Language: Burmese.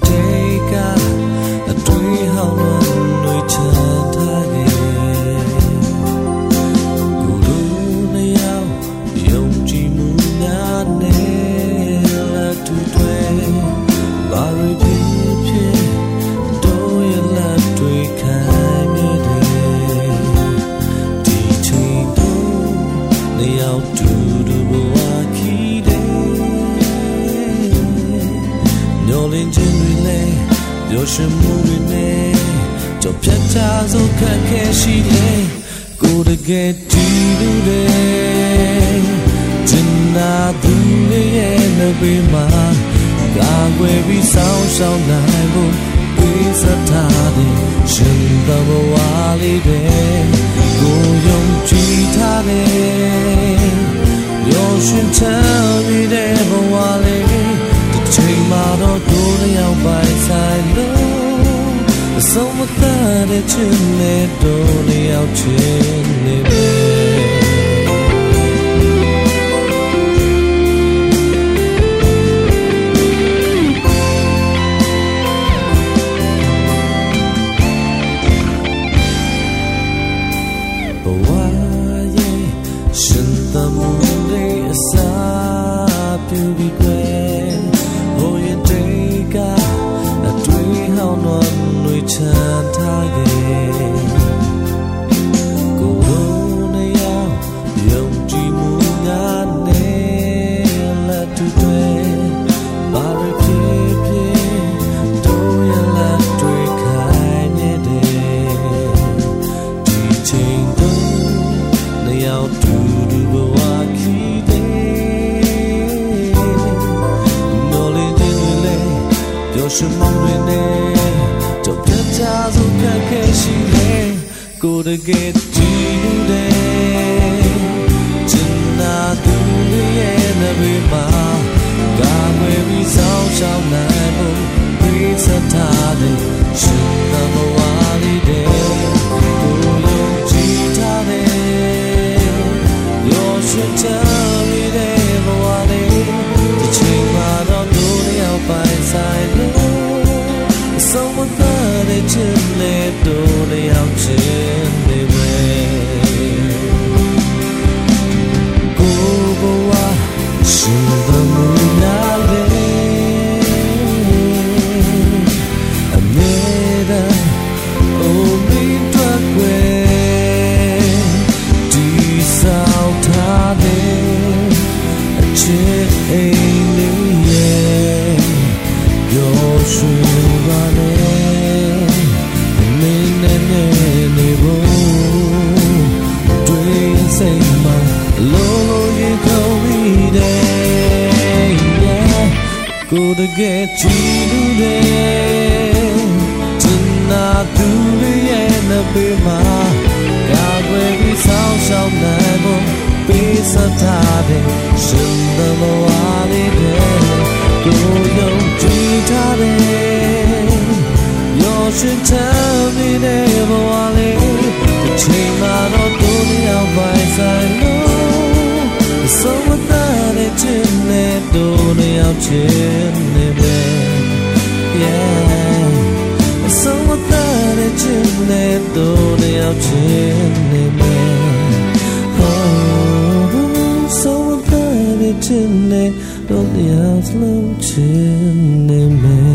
take a, a dream home. ညိုလင်းခြင်းတွေနဲ့ပျော်ရွှင်မှုတွေနဲ့ကြောက်ဖြတ်ချစို့ခက်ခဲရှိတယ်ကိုယ်တကယ်တီးလူတယ်ကျင်နာသူရဲ့နှဘေးမှာကာကွယ်ပြီးဆောင်ရှောက်နိုင်ဖို့ပေးစထားတဲ့ရှင်သဘဝလေးတွေကိုယုံကြည်ထားတယ် Somutare içinde dolu yav çenebe Why, yeah, shouldn't the moon be a sap to be great? မသတဲ့ချင်နဲ့တို့လျောက်ချင်နေပဲရှမောင်းတွေနဲ့တော့ပြတ်ကြစို့ခက်ခဲရှိလေကိုတကယ်ကြည့်လို့တဲ့ချ တို့လျောက်ချင်နေပဲကိုဘဝရှင်သမီးနာလေအမေဒါအိုမီတွက်ွယ် ကိုတကယ်ကြည့်လို့တဲ့ချင်နာသူလေးရဲ့နှပေမှာကာကွယ်ပြီးဆောင်ရှောက်နိုင်ဖို့ပေးစထားတဲ့ရှင်သဘဝလေးတွေကိုယုံကြည်ထားတဲ့ရောရှင်ချမ်းနေတဲ့ဘဝလေးတစ်ချိန်မှာတော့တို့ရောက်ပိုင်ဆိုင်လို့ဆုံးမသားတဲ့ချစ်နဲ့တို့ နဲ့တို့လျောက်ချင်နေပဲ oh ဆုံးမသားတဲ့ချစ်နဲ့တို့လျောက်ချင်နေ